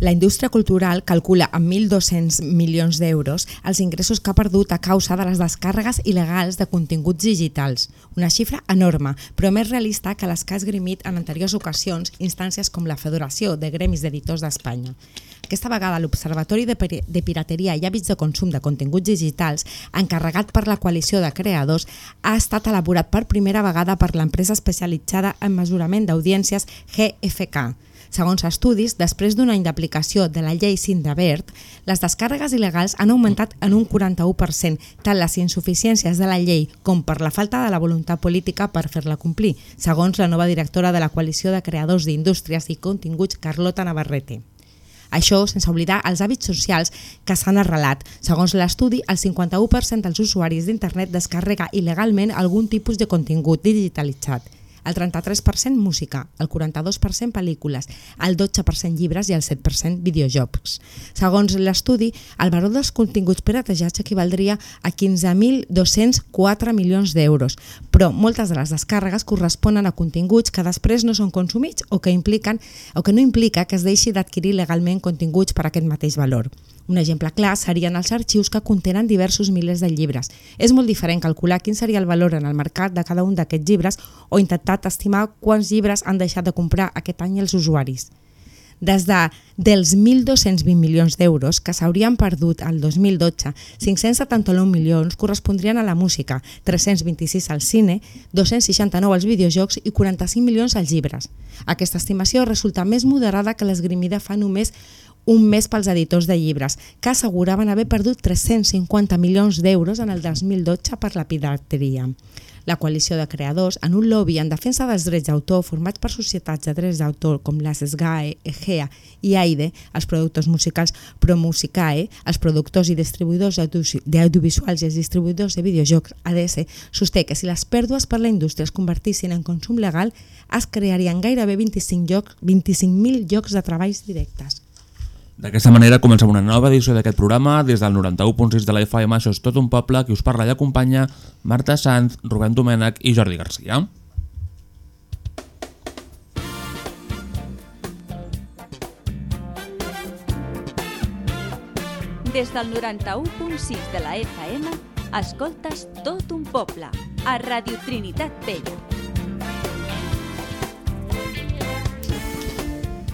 La indústria cultural calcula en 1.200 milions d'euros els ingressos que ha perdut a causa de les descàrregues il·legals de continguts digitals. Una xifra enorme, però més realista que les que ha esgrimit en anteriors ocasions instàncies com la Federació de Gremis d'Editors d'Espanya. Aquesta vegada l'Observatori de Pirateria i Hàbits de Consum de Continguts Digitals, encarregat per la coalició de creadors, ha estat elaborat per primera vegada per l'empresa especialitzada en mesurament d'audiències GFK. Segons estudis, després d'un any d'aplicació de la llei Sindavert, les descàrregues il·legals han augmentat en un 41%, tant les insuficiències de la llei com per la falta de la voluntat política per fer-la complir, segons la nova directora de la Coalició de Creadors d'Indústries i Continguts, Carlota Navarrete. Això sense oblidar els hàbits socials que s'han arrelat. Segons l'estudi, el 51% dels usuaris d'internet descarrega il·legalment algun tipus de contingut digitalitzat el 33% música, el 42% pel·lícules, el 12% llibres i el 7% videojocs. Segons l'estudi, el valor dels continguts piratejats equivaldria a 15.204 milions d'euros, però moltes de les descàrregues corresponen a continguts que després no són consumits o que impliquen o que no implica que es deixi d'adquirir legalment continguts per aquest mateix valor. Un exemple clar serien els arxius que contenen diversos milers de llibres. És molt diferent calcular quin seria el valor en el mercat de cada un d'aquests llibres o intentar estimar quants llibres han deixat de comprar aquest any els usuaris. Des de, dels 1.220 milions d'euros que s'haurien perdut al 2012, 579 milions correspondrien a la música, 326 al cine, 269 als videojocs i 45 milions als llibres. Aquesta estimació resulta més moderada que l'esgrimida fa només un mes pels editors de llibres, que asseguraven haver perdut 350 milions d'euros en el 2012 per la pirateria. La coalició de creadors, en un lobby en defensa dels drets d'autor formats per societats de drets d'autor com les SGAE, EGEA i AIDE, els productors musicals Promusicae, els productors i distribuïdors audio- d'audiovisuals i els distribuïdors de videojocs ADS, sosté que si les pèrdues per la indústria es convertissin en consum legal, es crearien gairebé 25 llocs, 25.000 llocs de treballs directes. D'aquesta manera comencem una nova edició d'aquest programa des del 91.6 de la FM, això és tot un poble, qui us parla i acompanya Marta Sanz, Rubén Domènech i Jordi Garcia. Des del 91.6 de la FM, escoltes tot un poble, a Radio Trinitat Vella.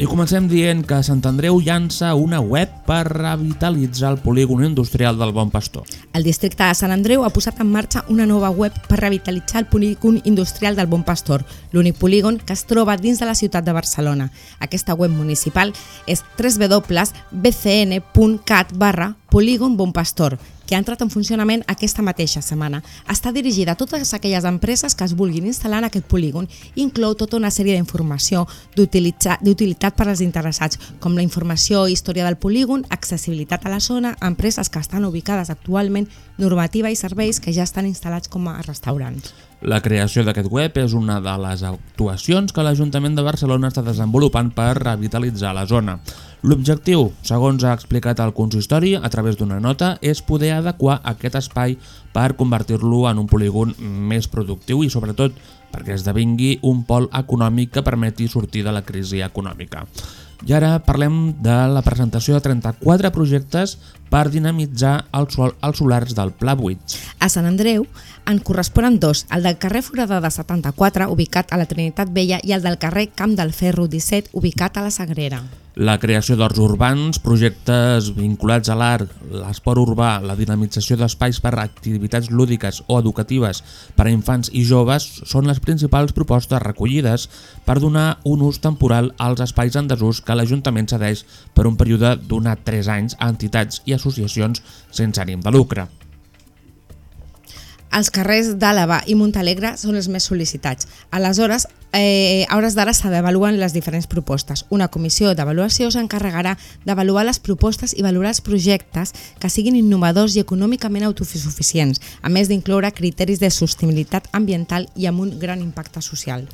I comencem dient que Sant Andreu llança una web per revitalitzar el polígon industrial del Bon Pastor. El districte de Sant Andreu ha posat en marxa una nova web per revitalitzar el polígon industrial del Bon Pastor, l'únic polígon que es troba dins de la ciutat de Barcelona. Aquesta web municipal és www.bcn.cat barra polígon Bon Pastor, que ha entrat en funcionament aquesta mateixa setmana. Està dirigida a totes aquelles empreses que es vulguin instal·lar en aquest polígon inclou tota una sèrie d'informació d'utilitat per als interessats, com la informació i història del polígon, accessibilitat a la zona, empreses que estan ubicades actualment, normativa i serveis que ja estan instal·lats com a restaurants. La creació d'aquest web és una de les actuacions que l'Ajuntament de Barcelona està desenvolupant per revitalitzar la zona. L'objectiu, segons ha explicat el consistori a través d'una nota, és poder adequar aquest espai per convertir-lo en un polígon més productiu i sobretot perquè esdevingui un pol econòmic que permeti sortir de la crisi econòmica. I ara parlem de la presentació de 34 projectes per dinamitzar el sol, els solars del Pla 8. A Sant Andreu en corresponen dos, el del carrer Foradada 74, ubicat a la Trinitat Vella, i el del carrer Camp del Ferro 17, ubicat a la Sagrera. La creació d'horts urbans, projectes vinculats a l'art, l'esport urbà, la dinamització d'espais per a activitats lúdiques o educatives per a infants i joves són les principals propostes recollides per donar un ús temporal als espais en desús que l'Ajuntament cedeix per un període donat 3 anys a entitats i associacions sense ànim de lucre. Els carrers d'Àlava i Montalegre són els més sol·licitats. Aleshores, eh, a hores d'ara s'avaluen les diferents propostes. Una comissió d'avaluació s'encarregarà d'avaluar les propostes i valorar els projectes que siguin innovadors i econòmicament autosuficients, a més d'incloure criteris de sostenibilitat ambiental i amb un gran impacte social.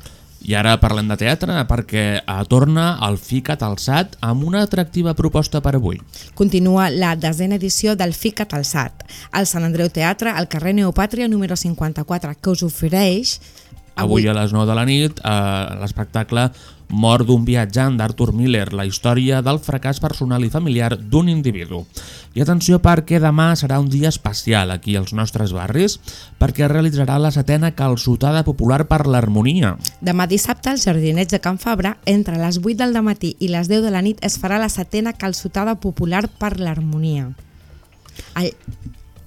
I ara parlem de teatre perquè eh, torna el FICAT Alçat amb una atractiva proposta per avui. Continua la desena edició del FICAT Alçat, al Sant Andreu Teatre, al carrer Neopàtria número 54, que us ofereix Avui a les 9 de la nit, eh, l'espectacle Mort d'un viatjant d'Arthur Miller, la història del fracàs personal i familiar d'un individu. I atenció perquè demà serà un dia especial aquí als nostres barris perquè es realitzarà la setena calçotada popular per l'harmonia. Demà dissabte, als Jardinets de Can Fabra, entre les 8 del matí i les 10 de la nit, es farà la setena calçotada popular per l'harmonia.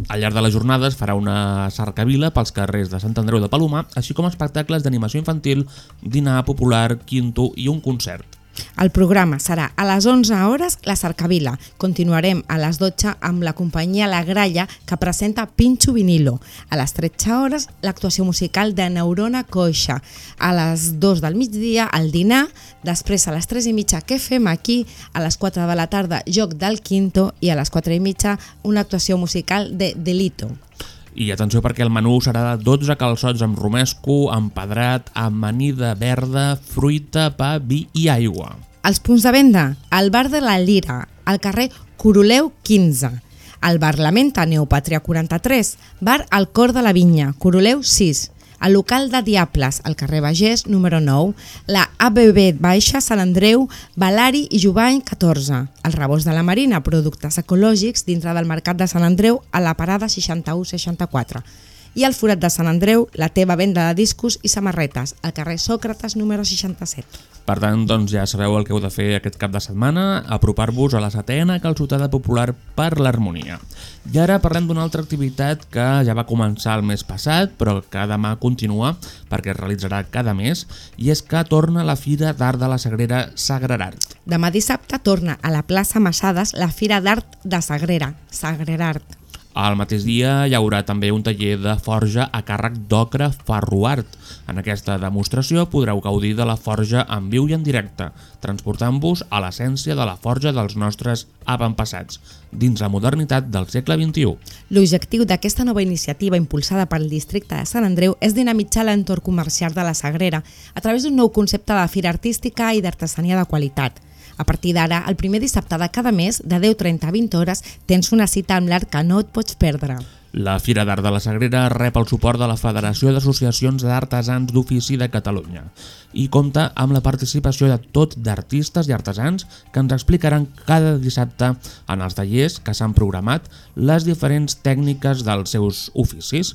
Al llarg de la jornada es farà una cercavila pels carrers de Sant Andreu de Palomar, així com espectacles d'animació infantil, dinar popular, quinto i un concert. El programa serà a les 11 hores la cercavila. Continuarem a les 12 amb la companyia La Gralla que presenta Pinxo Vinilo. A les 13 hores l'actuació musical de Neurona Coixa. A les 2 del migdia el dinar, després a les 3 i mitja què fem aquí, a les 4 de la tarda Joc del Quinto i a les 4 i mitja una actuació musical de Delito. I atenció perquè el menú serà de 12 calçots amb romesco, empedrat, amanida verda, fruita, pa, vi i aigua. Els punts de venda, al bar de la Lira, al carrer Coroleu 15, al bar La Menta, Neopàtria 43, bar al Cor de la Vinya, Coroleu 6, al local de Diables, al carrer Bagés, número 9, la ABB Baixa, Sant Andreu, Balari i Jubany 14, el Rebós de la Marina, productes ecològics dintre del Mercat de Sant Andreu a la parada 61-64 i al Forat de Sant Andreu, la teva venda de discos i samarretes, al carrer Sòcrates número 67. Per tant, doncs ja sabeu el que heu de fer aquest cap de setmana, apropar-vos a la setena calçotada popular per l'harmonia. I ara parlem d'una altra activitat que ja va començar el mes passat, però que demà continua perquè es realitzarà cada mes, i és que torna la Fira d'Art de la Sagrera Sagrerart. Demà dissabte torna a la plaça Massades la Fira d'Art de Sagrera, Sagrerart. Al mateix dia hi haurà també un taller de forja a càrrec d'Ocre Ferroart. En aquesta demostració podreu gaudir de la forja en viu i en directe, transportant-vos a l'essència de la forja dels nostres avantpassats, dins la modernitat del segle XXI. L'objectiu d'aquesta nova iniciativa impulsada pel districte de Sant Andreu és dinamitzar l'entorn comercial de la Sagrera a través d'un nou concepte de fira artística i d'artesania de qualitat. A partir d'ara, el primer dissabte de cada mes, de 10.30 a 20 hores, tens una cita amb l'art que no et pots perdre. La Fira d'Art de la Sagrera rep el suport de la Federació d'Associacions d'Artesans d'Ofici de Catalunya i compta amb la participació de tot d'artistes i artesans que ens explicaran cada dissabte en els tallers que s'han programat les diferents tècniques dels seus oficis.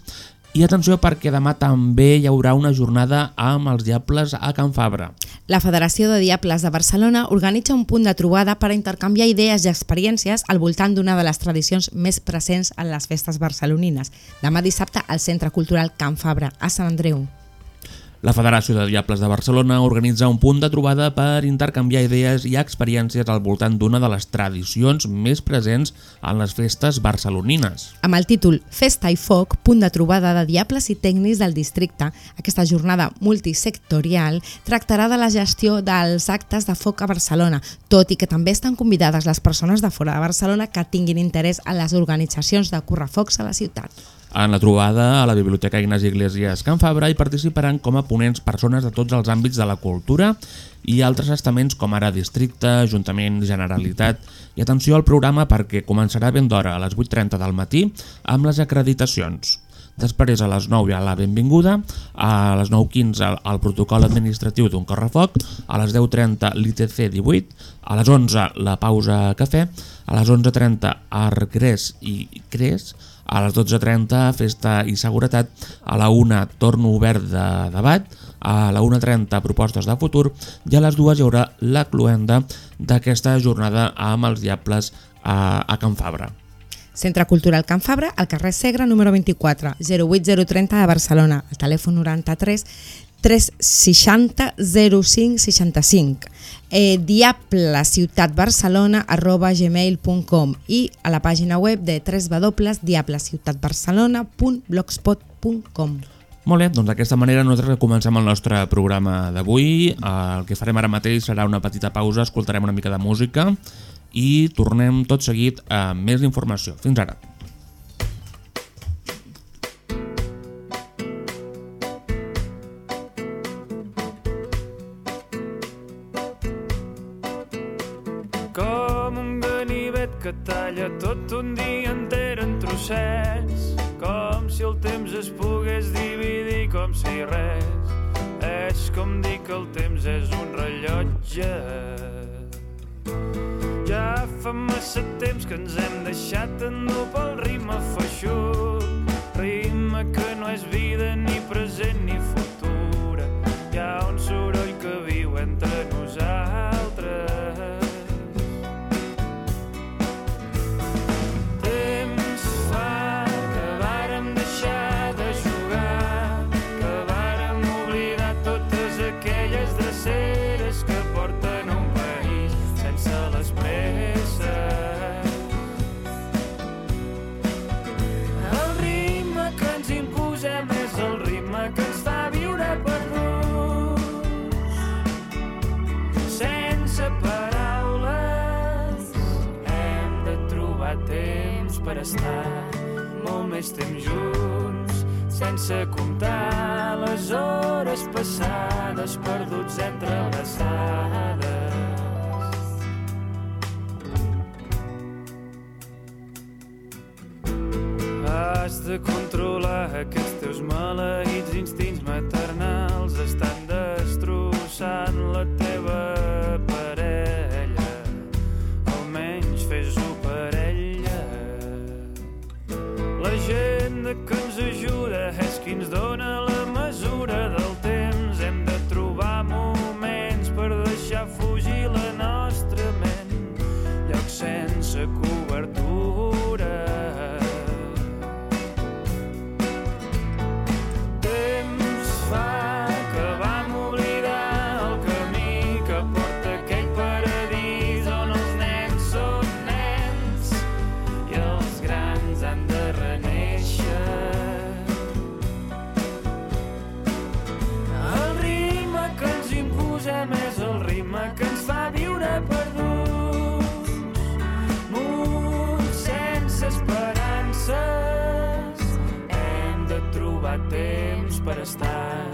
I atenció perquè demà també hi haurà una jornada amb els Diables a Can Fabra. La Federació de Diables de Barcelona organitza un punt de trobada per a intercanviar idees i experiències al voltant d'una de les tradicions més presents en les festes barcelonines. Demà dissabte al Centre Cultural Can Fabra, a Sant Andreu. La Federació de Diables de Barcelona organitza un punt de trobada per intercanviar idees i experiències al voltant d'una de les tradicions més presents en les festes barcelonines. Amb el títol Festa i Foc, punt de trobada de diables i tècnics del districte, aquesta jornada multisectorial tractarà de la gestió dels actes de foc a Barcelona, tot i que també estan convidades les persones de fora de Barcelona que tinguin interès en les organitzacions de correfocs a la ciutat. En la trobada a la Biblioteca Ignasi Iglesias Can Fabra hi participaran com a ponents persones de tots els àmbits de la cultura i altres estaments com ara Districte, Ajuntament, Generalitat i atenció al programa perquè començarà ben d'hora a les 8.30 del matí amb les acreditacions. Després a les 9 hi ha la benvinguda, a les 9.15 el, protocol administratiu d'un correfoc, a les 10.30 l'ITC 18, a les 11 la pausa cafè, a les 11.30 argrés i cres, a les 12.30 festa i seguretat, a la 1 torno obert de debat, a la 1.30 propostes de futur. I a les 2 hi haurà la cluenda d'aquesta jornada amb els diables a, a Can Fabra. Centre Cultural Can Fabra, al carrer Segre, número 24, 08030 de Barcelona, el telèfon 93 360 05 65 eh, diableciutatbarcelona arroba gmail.com i a la pàgina web de www.diableciutatbarcelona.blogspot.com Molt bé, doncs d'aquesta manera nosaltres comencem el nostre programa d'avui. El que farem ara mateix serà una petita pausa, escoltarem una mica de música i tornem tot seguit amb més informació. Fins ara. Has de controlar aquests teus maleïts instints maternals. Estan destrossant la teva parella. Almenys fes-ho per ella. La gent que ens ajuda és qui ens dona la mesura del temps. Hem de trobar moments per deixar fugir la nostra ment. Llocs sense cobertura estar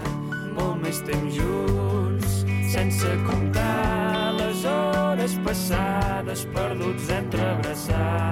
molt més temps junts, sense comptar les hores passades perduts entre abraçades.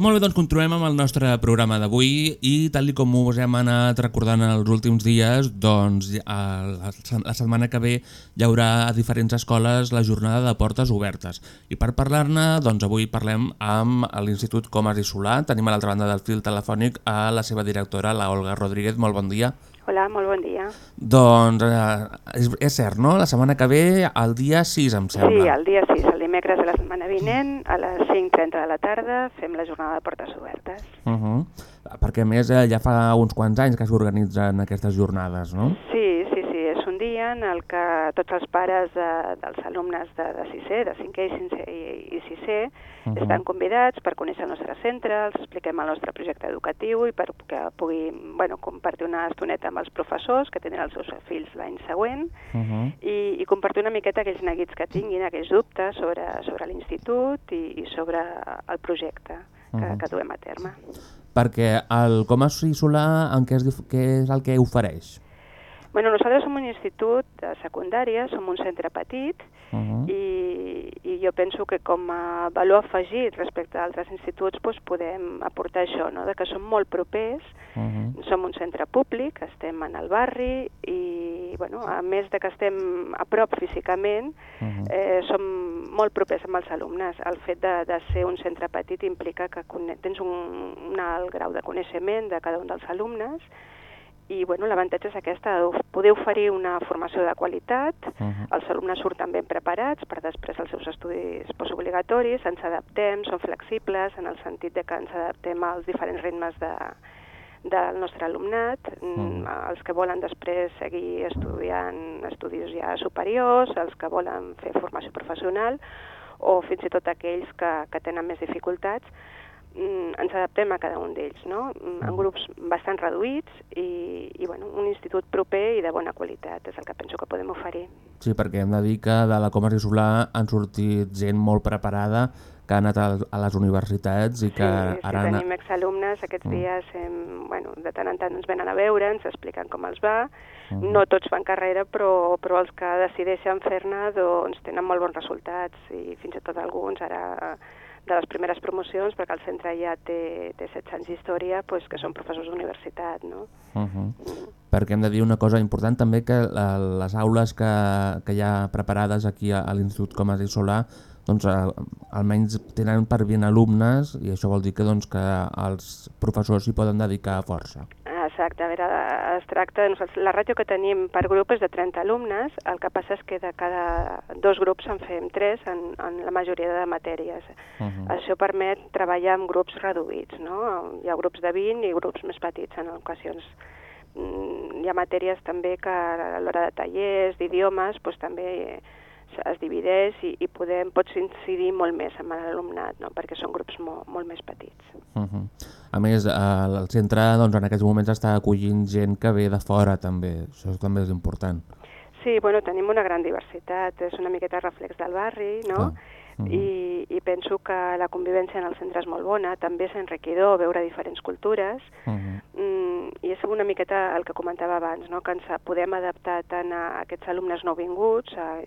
Molt bé, doncs continuem amb el nostre programa d'avui i tal com us hem anat recordant els últims dies, doncs la, setmana que ve hi haurà a diferents escoles la jornada de portes obertes. I per parlar-ne, doncs avui parlem amb l'Institut Comas i Solà. Tenim a l'altra banda del fil telefònic a la seva directora, la Olga Rodríguez. Molt bon dia. Hola, molt bon dia. Doncs eh, és, és cert, no? La setmana que ve, el dia 6, em sembla. Sí, el dia 6, el dimecres de la setmana vinent, a les 5.30 de la tarda, fem la jornada de portes obertes. Uh -huh. Perquè més eh, ja fa uns quants anys que s'organitzen aquestes jornades, no? Sí, sí, sí, és un dia en el que tots els pares de, dels alumnes de, de 6è, de 5è i 6è, i, i 6è Mhm. estan convidats per conèixer el nostre centre, els expliquem el nostre projecte educatiu i per que puguin bueno, compartir una estoneta amb els professors que tenen els seus fills l'any següent Uh -huh. i, i compartir una miqueta aquells neguits que tinguin, aquells dubtes sobre, sobre l'institut i, i sobre el projecte que, Mhm. que duem a terme. Perquè el Comas Solà, en què és, què és el que ofereix? Bueno, nosaltres som un institut de secundària, som un centre petit Uh -huh. i, i jo penso que com a valor afegit respecte a altres instituts doncs podem aportar això, no? de que som molt propers, Uh -huh. som un centre públic, estem en el barri i bueno, a més de que estem a prop físicament, Uh -huh. eh, som molt propers amb els alumnes. El fet de, de ser un centre petit implica que tens un, un alt grau de coneixement de cada un dels alumnes i bueno, l'avantatge és aquesta, de poder oferir una formació de qualitat, Uh -huh. els alumnes surten ben preparats per després els seus estudis postobligatoris, ens adaptem, som flexibles en el sentit de que ens adaptem als diferents ritmes de, del nostre alumnat, mm. els que volen després seguir estudiant estudis ja superiors, els que volen fer formació professional o fins i tot aquells que, que tenen més dificultats, ens adaptem a cada un d'ells, no? Mm, en grups bastant reduïts i, i bueno, un institut proper i de bona qualitat és el que penso que podem oferir. Sí, perquè hem de dir que de la Comas i Solà han sortit gent molt preparada que ha anat a, a les universitats i que sí, sí, ara... han- tenim exalumnes, aquests Mm. dies hem, bueno, de tant en tant ens venen a veure, ens expliquen com els va, Mhm. no tots fan carrera, però, però els que decideixen fer-ne doncs, tenen molt bons resultats i fins i tot alguns ara de les primeres promocions, perquè el centre ja té, té 16 anys d'història, doncs, que són professors d'universitat, no? Uh -huh. Perquè hem de dir una cosa important també, que la, les aules que, que hi ha preparades aquí a, a l'Institut Comas i Solà doncs, eh, almenys tenen per 20 alumnes i això vol dir que, doncs, que els professors s'hi poden dedicar a força. Exacte, a veure, es tracta, nosaltres, la ràtio que tenim per grup és de 30 alumnes, el que passa és que de cada dos grups en fem tres en, en la majoria de matèries. Uh -huh. Això permet treballar amb grups reduïts, no? Hi ha grups de 20 i grups més petits en ocasions. Mm, Hi ha matèries també que a l'hora de tallers, d'idiomes, doncs també es divideix i, i podem, pots incidir molt més amb l'alumnat, no? perquè són grups molt, molt més petits. Uh -huh. A més, eh, el centre doncs, en aquests moments està acollint gent que ve de fora també, això també és important. Sí, bueno, tenim una gran diversitat, és una miqueta reflex del barri, no? Clar. I, I penso que la convivència en el centre és molt bona, també és enriquidor veure diferents cultures, Uh -huh. mm, i és una miqueta el que comentava abans, no? que ens podem adaptar tant a aquests alumnes nouvinguts, a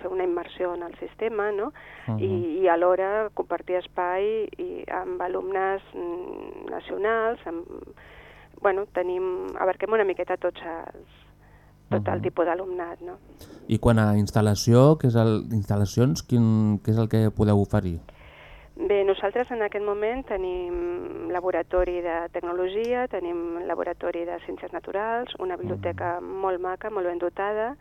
fer una immersió en el sistema, no? Uh -huh. I, i alhora compartir espai i, amb alumnes mm, nacionals, amb, bueno, tenim, abarquem una miqueta tots els, tot el Mhm. tipus d'alumnat, no? I quan a instal·lació, que és el, instal·lacions, quin, què és el que podeu oferir? Bé, nosaltres en aquest moment tenim laboratori de tecnologia, tenim laboratori de ciències naturals, una biblioteca molt maca, molt ben dotada,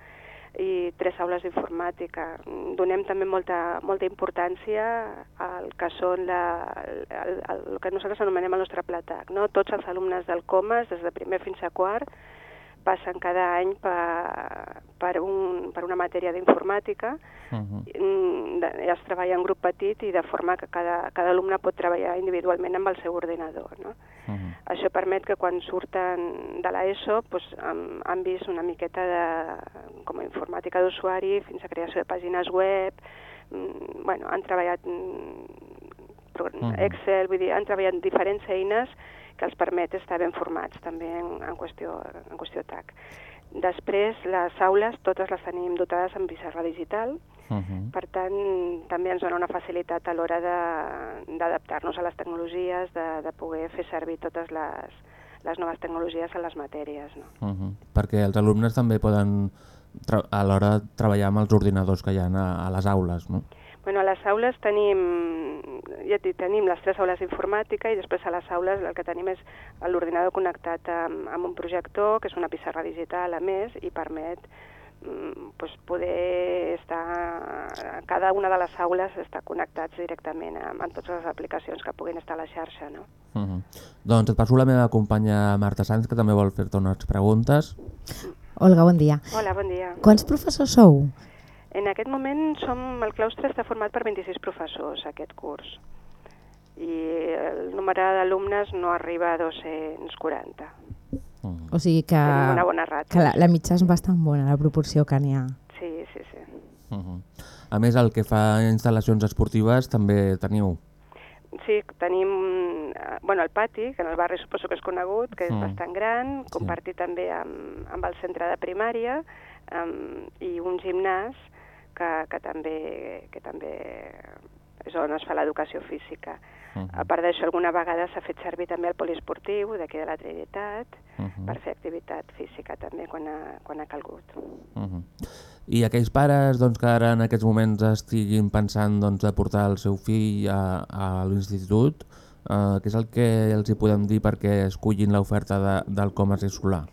i tres aules d'informàtica. Donem també molta, molta importància al que són la, el, el, el que nosaltres anomenem el nostre platac. No? Tots els alumnes del COMAS, des de primer fins a quart, passen cada any per, per, un, per una matèria d'informàtica Uh -huh. Mm, es treballa en grup petit i de forma que cada, cada alumne pot treballar individualment amb el seu ordinador. No? Uh -huh. Això permet que quan surten de l'ESO pues, han, han vist una miqueta de, com a informàtica d'usuari fins a creació de pàgines web, mm, bueno, han treballat mm, Mhm. Excel, vull dir, han treballat diferents eines que els permet estar ben formats també en, en, qüestió, en qüestió TAC. Després, les aules totes les tenim dotades amb pissarra digital, Uh -huh. per tant, també ens dona una facilitat a l'hora de- d'adaptar-nos a les tecnologies, de, de poder fer servir totes les, les noves tecnologies a les matèries. No? Uh -huh. Perquè els alumnes també poden, a l'hora treballar amb els ordinadors que hi ha a, a les aules, no? Bueno, a les aules tenim, ja et dic, tenim les tres aules d'informàtica i després a les aules el que tenim és l'ordinador connectat amb, amb un projector, que és una pissarra digital a més, i permet mm, pues, poder estar... Cada una de les aules està connectats directament amb, amb totes les aplicacions que puguin estar a la xarxa, no? Uh -huh. Doncs et passo la meva companya Marta Sanz, que també vol fer-te unes preguntes. Olga, bon dia. Hola, bon dia. Quants professors sou? En aquest moment som, el claustre està format per 26 professors, aquest curs. I el nombre d'alumnes no arriba a 240. Uh O sigui que, Tenim una bona ràtio. que la, la mitja és bastant bona, la proporció que n'hi ha. Sí, sí, sí. -huh. A més, el que fa instal·lacions esportives també teniu. Sí, tenim eh, bueno, el pati, que en el barri suposo que és conegut, que és Mm. bastant gran, compartit també amb, amb el centre de primària um, i un gimnàs que, que, també, que també és on es fa l'educació física. Mhm. A part d'això, alguna vegada s'ha fet servir també el poliesportiu d'aquí de la Trinitat Mhm. per fer activitat física també quan ha, quan ha calgut. Uh -huh. I aquells pares doncs, que ara en aquests moments estiguin pensant doncs, de portar el seu fill a, a l'institut, eh, què és el que els hi podem dir perquè escullin l'oferta de, del Comerç Solar?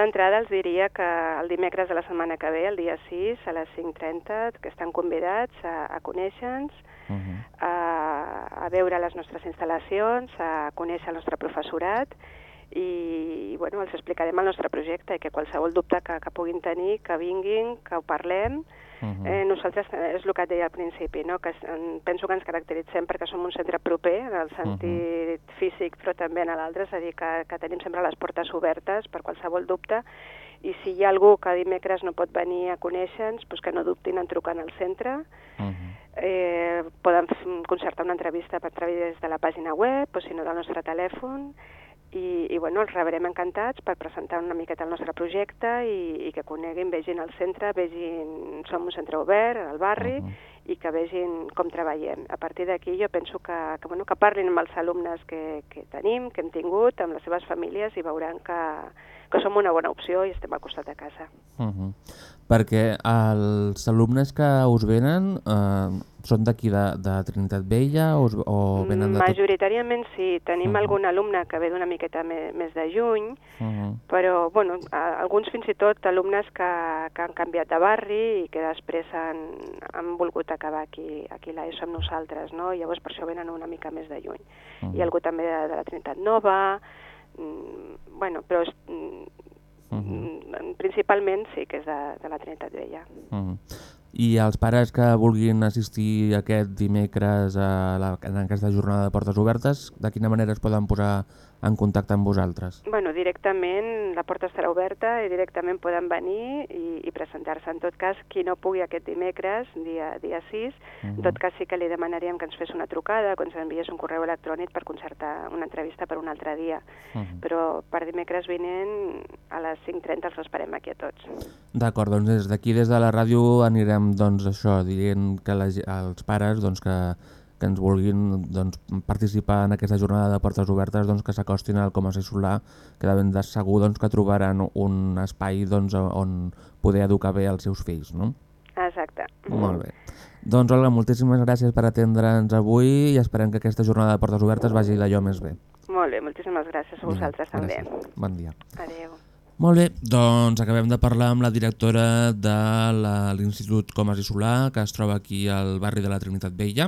D'entrada els diria que el dimecres de la setmana que ve, el dia 6, a les 5.30, que estan convidats a, a conèixer-nos, Uh -huh. a, a veure les nostres instal·lacions, a conèixer el nostre professorat i, i bueno, els explicarem el nostre projecte i que qualsevol dubte que, que puguin tenir, que vinguin, que ho parlem. Uh -huh. Eh, nosaltres, eh, és el que et deia al principi, no? que penso que ens caracteritzem perquè som un centre proper en el sentit físic però també en l'altre, és a dir, que, que tenim sempre les portes obertes per qualsevol dubte i si hi ha algú que dimecres no pot venir a conèixer-nos, doncs que no dubtin en trucar al centre. Uh -huh. Eh, poden concertar una entrevista per través de la pàgina web o si no del nostre telèfon i, i bueno, els rebrem encantats per presentar una miqueta el nostre projecte i, i que coneguin, vegin el centre, vegin, som un centre obert al barri Uh -huh. i que vegin com treballem. A partir d'aquí jo penso que, que, bueno, que parlin amb els alumnes que, que tenim, que hem tingut, amb les seves famílies i veuran que, que som una bona opció i estem al costat de casa. Uh -huh. Perquè els alumnes que us venen eh, són d'aquí de, de Trinitat Vella o, o venen de tot? Majoritàriament sí, tenim Mhm. algun alumne que ve d'una miqueta me, més de juny, Uh -huh. però bueno, a, alguns fins i tot alumnes que, que han canviat de barri i que després han, han volgut acabar aquí, aquí l'ESO amb nosaltres, no? Llavors per això venen una mica més de juny. Mhm. Hi ha algú també de, de la Trinitat Nova, mm, bueno, però és, mm, Mhm. mm, principalment sí que és de, de la Trinitat Vella. Uh -huh. I els pares que vulguin assistir aquest dimecres a la, en aquesta jornada de portes obertes, de quina manera es poden posar en contacte amb vosaltres? Bueno, directament la porta estarà oberta i directament poden venir i, i presentar-se. En tot cas, qui no pugui aquest dimecres, dia, dia 6, en tot cas sí que li demanaríem que ens fes una trucada, que ens enviés un correu electrònic per concertar una entrevista per un altre dia. Uh -huh. Però per dimecres vinent, a les 5.30 els esperem aquí a tots. D'acord, doncs des d'aquí, des de la ràdio, anirem doncs, això, dient que la, als pares doncs, que, que ens vulguin doncs, participar en aquesta jornada de portes obertes doncs, que s'acostin al Comerç Solar, que de ben de segur doncs, que trobaran un espai doncs, on poder educar bé els seus fills. No? Exacte. Molt bé. Doncs Olga, moltíssimes gràcies per atendre'ns avui i esperem que aquesta jornada de portes obertes vagi d'allò més bé. Molt bé, moltíssimes gràcies a vosaltres Vinga, també. gràcies. Bon dia. Adéu. Molt bé, doncs acabem de parlar amb la directora de l'Institut Comas i Solà, que es troba aquí al barri de la Trinitat Vella.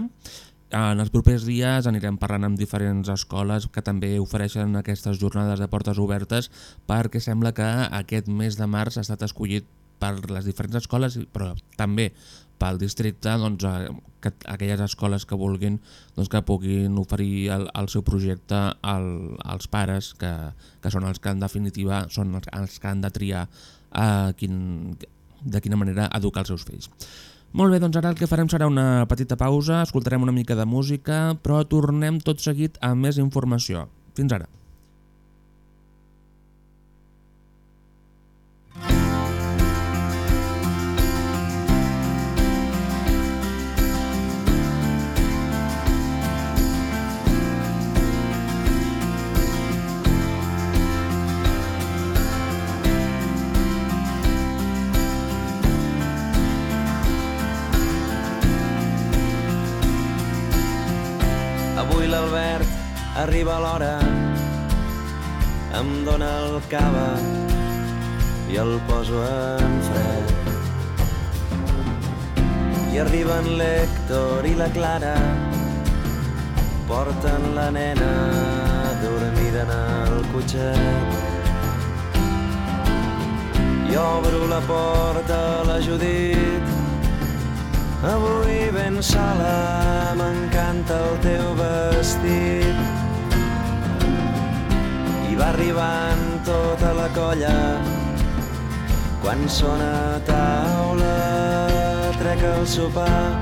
En els propers dies anirem parlant amb diferents escoles que també ofereixen aquestes jornades de portes obertes perquè sembla que aquest mes de març ha estat escollit per les diferents escoles, però també pel districte, doncs, eh, que aquelles escoles que vulguin doncs, que puguin oferir el, el seu projecte al, als pares, que, que són els que en definitiva són els, els que han de triar eh, quin, de quina manera educar els seus fills. Molt bé, doncs ara el que farem serà una petita pausa, escoltarem una mica de música, però tornem tot seguit amb més informació. Fins ara. Arriba l'hora, em dóna el cava i el poso en fred. I arriben l'Hèctor i la Clara, porten la nena dormida en el cotxet. I obro la porta a la Judit, avui ben sola, m'encanta el teu vestit. I va arribant tota la colla, quan sona taula, trec el sopar.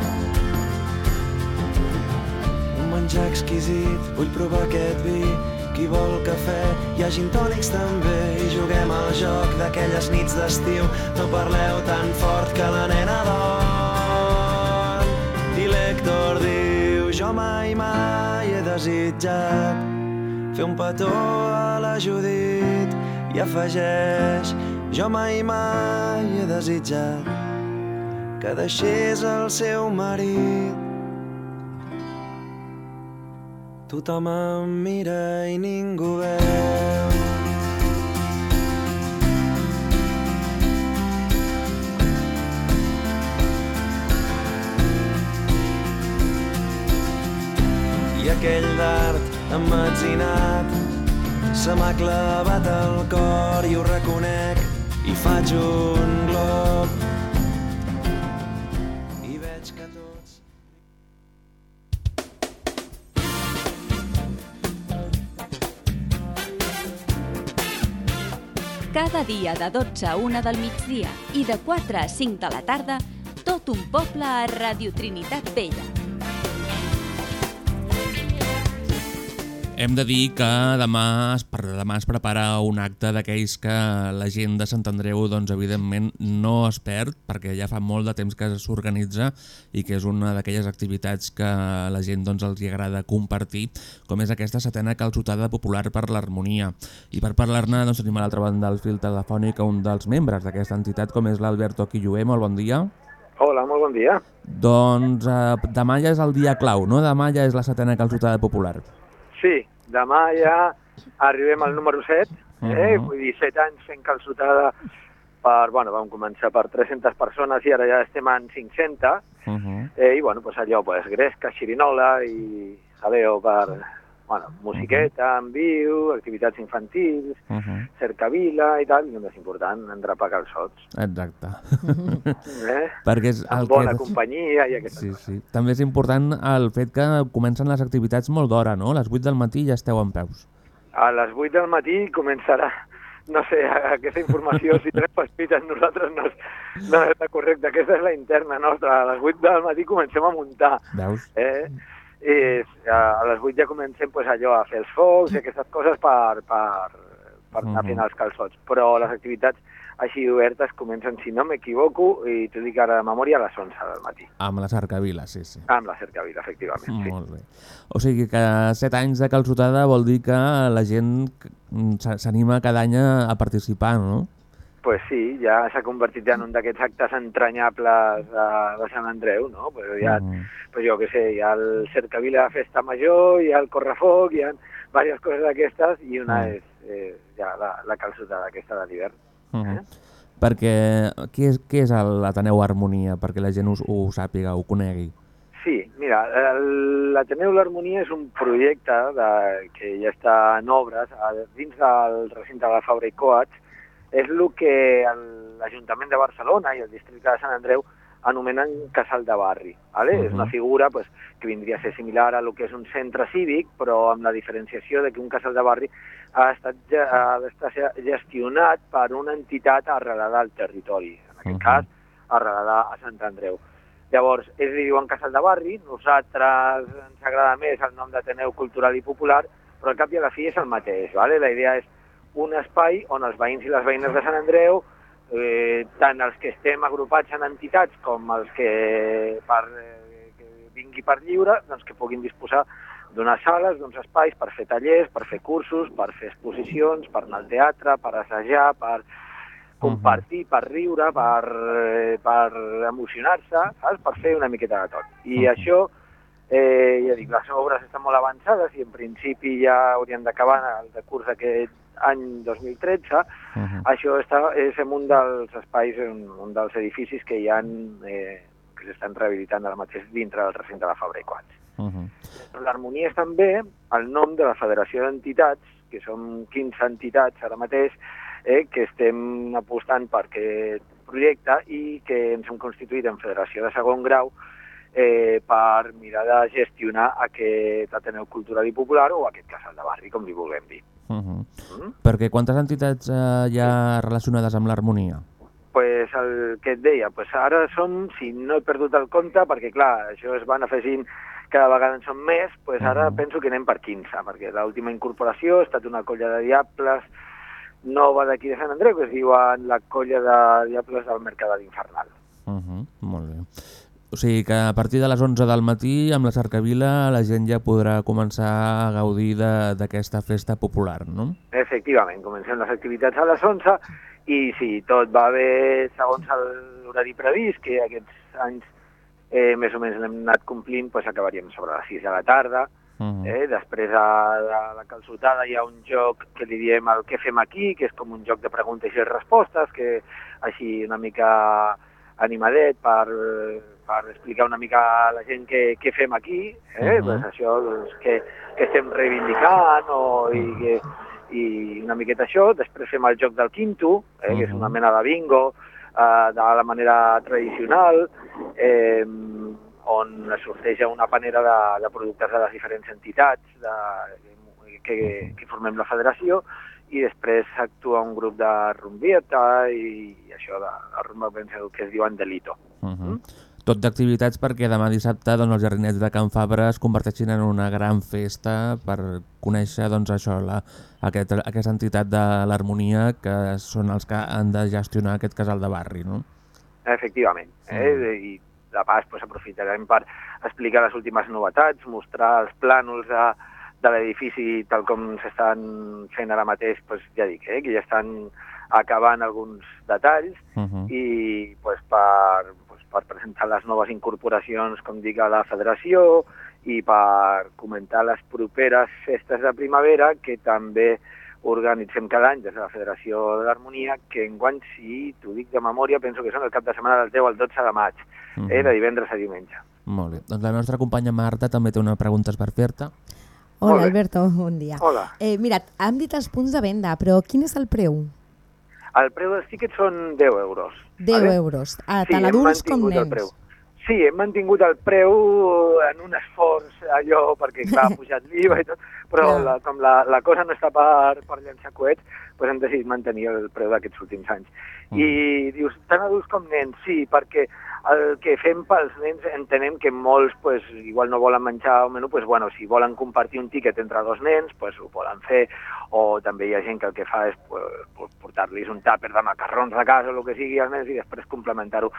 Un menjar exquisit, vull provar aquest vi, qui vol cafè, hi ha tònics també, i juguem al joc d'aquelles nits d'estiu, no parleu tan fort que la nena dorm. I l'Hèctor diu, jo mai, mai he desitjat fer un petó a la Judit i afegeix, jo mai, mai he desitjat que deixés el seu marit. Tothom em mira i ningú veu. I aquell dard emmetzinat se m'ha clavat al cor i ho reconec i faig un glob. I veig que tots... Cada dia de 12 a 1 del migdia i de 4 a 5 de la tarda, tot un poble a Radio Trinitat Vella. Hem de dir que demà es, per, demà es prepara un acte d'aquells que la gent de Sant Andreu, doncs, evidentment, no es perd, perquè ja fa molt de temps que s'organitza i que és una d'aquelles activitats que la gent doncs, els agrada compartir, com és aquesta setena calçotada popular per l'harmonia. I per parlar-ne doncs, tenim a l'altra banda del fil telefònic un dels membres d'aquesta entitat, com és l'Alberto Quilloé. Molt bon dia. Hola, molt bon dia. Doncs eh, demà ja és el dia clau, no? Demà ja és la setena calçotada popular. Sí, demà ja arribem al número 7, eh? Uh -huh. vull dir, 7 anys fent calçotada per, bueno, vam començar per 300 persones i ara ja estem en 500, Uh -huh. eh, i bueno, pues allò, pues, gresca, xirinola i jaleo per, bueno, musiqueta en viu, activitats infantils, Uh -huh. cercavila i tal, i el més important, endrapar calçots. Exacte. Eh? Perquè és el bona que... companyia i aquestes Sí, sí. També és important el fet que comencen les activitats molt d'hora, no? A les 8 del matí ja esteu en peus. A les 8 del matí començarà, no sé, aquesta informació, si tenen pespites, nosaltres no és, no és la correcta, aquesta és la interna nostra. A les 8 del matí comencem a muntar. Veus? Eh? I a les 8 ja comencem pues, allò a fer els focs i aquestes coses per, per, per anar Mhm. fent els calçots. Però les activitats així obertes comencen, si no m'equivoco, i t'ho dic ara de memòria, a les 11 del matí. Amb la cercavila, sí, sí. Amb la cercavila, efectivament. Sí. Molt bé. O sigui que 7 anys de calçotada vol dir que la gent s'a- s'anima cada any a participar, no? Pues sí, ja s'ha convertit ja en un d'aquests actes entranyables de, de Sant Andreu, no? Pues ja, Mhm. pues jo què sé, hi ha el Cercavila de Festa Major, hi ha el Correfoc, hi ha diverses coses d'aquestes i una Mm. és eh, ja la, la calçotada aquesta de l'hivern. Mhm. Perquè què és, què és l'Ateneu Harmonia? Perquè la gent ho, ho sàpiga, ho conegui. Sí, mira, l'Ateneu l'Harmonia és un projecte de, que ja està en obres a, dins del recinte de la Fabra i Coats. És el que l'Ajuntament de Barcelona i el districte de Sant Andreu anomenen casal de barri. ¿vale? És una Mhm. figura pues, que vindria a ser similar a lo que és un centre cívic, però amb la diferenciació de que un casal de barri ha estat ha d'estar gestionat per una entitat arrelada al territori, en aquest Mhm. cas arrelada a Sant Andreu. Llavors, ells li diuen Casal de Barri, nosaltres ens agrada més el nom d'Ateneu Cultural i Popular, però al cap i a la fi és el mateix. ¿vale? La idea és un espai on els veïns i les veïnes de Sant Andreu, eh, tant els que estem agrupats en entitats com els que, per, eh, que vingui per lliure, doncs que puguin disposar d'unes sales, d'uns espais per fer tallers, per fer cursos, per fer exposicions, per anar al teatre, per assajar, per compartir, per riure, per, eh, per emocionar-se, saps? per fer una miqueta de tot. I això Eh, ja dic, les obres estan molt avançades i en principi ja haurien d'acabar el decurs aquest any 2013. Uh -huh. Això està, és en un dels espais, un, un dels edificis que hi ha eh, que s'estan rehabilitant ara mateix dintre del recinte de la Fabra i Quats. Uh -huh. L'harmonia és també el nom de la Federació d'Entitats, que són 15 entitats ara mateix, eh, que estem apostant per aquest projecte i que ens hem constituït en Federació de Segon Grau eh, per mirar de gestionar aquest Ateneu Cultural i Popular o aquest casal de barri, com li vulguem dir. Uh -huh. mm? Perquè quantes entitats eh, hi ha relacionades amb l'harmonia? pues el que et deia, pues ara són, si no he perdut el compte, perquè clar, això es van afegint cada vegada en són més, pues ara uh -huh. penso que anem per 15, perquè l'última incorporació ha estat una colla de diables nova d'aquí de Sant Andreu, que es diuen la colla de diables del Mercat de l'Infernal. Uh -huh. Molt bé. O sigui que a partir de les 11 del matí amb la cercavila la gent ja podrà començar a gaudir d'aquesta festa popular, no? Efectivament, comencem les activitats a les 11 i si tot va bé segons l'horari previst, que aquests anys eh, més o menys l'hem anat complint, doncs acabaríem sobre les 6 de la tarda. Uh -huh. eh? Després a la, la calçotada hi ha un joc que li diem el què fem aquí, que és com un joc de preguntes i respostes, que així una mica animadet per, per explicar una mica a la gent què, què fem aquí, eh? Uh -huh. pues això doncs, que, que estem reivindicant o, i, que, i una miqueta això. Després fem el joc del quinto, eh? Uh -huh. que és una mena de bingo, eh, de la manera tradicional, eh, on sorteja una panera de, de productes de les diferents entitats de, que, que formem la federació i després actua un grup de rumbieta i, això de, de rumba que es diuen delito. Uh -huh. mm? Tot d'activitats perquè demà dissabte doncs, els jardinets de Can Fabra es converteixin en una gran festa per conèixer doncs, això, la, aquest, aquesta entitat de l'harmonia que són els que han de gestionar aquest casal de barri, no? Efectivament. Eh? Mm. I de pas pues, aprofitarem per explicar les últimes novetats, mostrar els plànols de, de l'edifici tal com s'estan fent ara mateix, pues, ja dic, eh, que ja estan acabant alguns detalls uh -huh. i pues, per, pues, per presentar les noves incorporacions, com dic, a la federació i per comentar les properes festes de primavera que també organitzem cada any des de la Federació de l'Harmonia, que enguany, si t'ho dic de memòria, penso que són el cap de setmana del 10 al 12 de maig, uh -huh. eh, de divendres a diumenge. Molt bé. Doncs la nostra companya Marta també té una pregunta per fer-te. Hola, Alberto, bon dia. Hola. Eh, mira, hem dit els punts de venda, però quin és el preu? El preu dels tíquets són 10 euros. 10 vale? euros, a tant adults com nens. Sí, hem mantingut el preu en un esforç allò, perquè clar, ha pujat l'IVA i tot, però Clar. la, com la, la cosa no està per, per llançar coets, doncs hem decidit mantenir el preu d'aquests últims anys. I dius, tant adults com nens, sí, perquè el que fem pels nens entenem que molts pues, igual no volen menjar un menú, pues, bueno, si volen compartir un tíquet entre dos nens, pues, ho poden fer, o també hi ha gent que el que fa és pues, portar-los un tàper de macarrons a casa o el que sigui als nens i després complementar-ho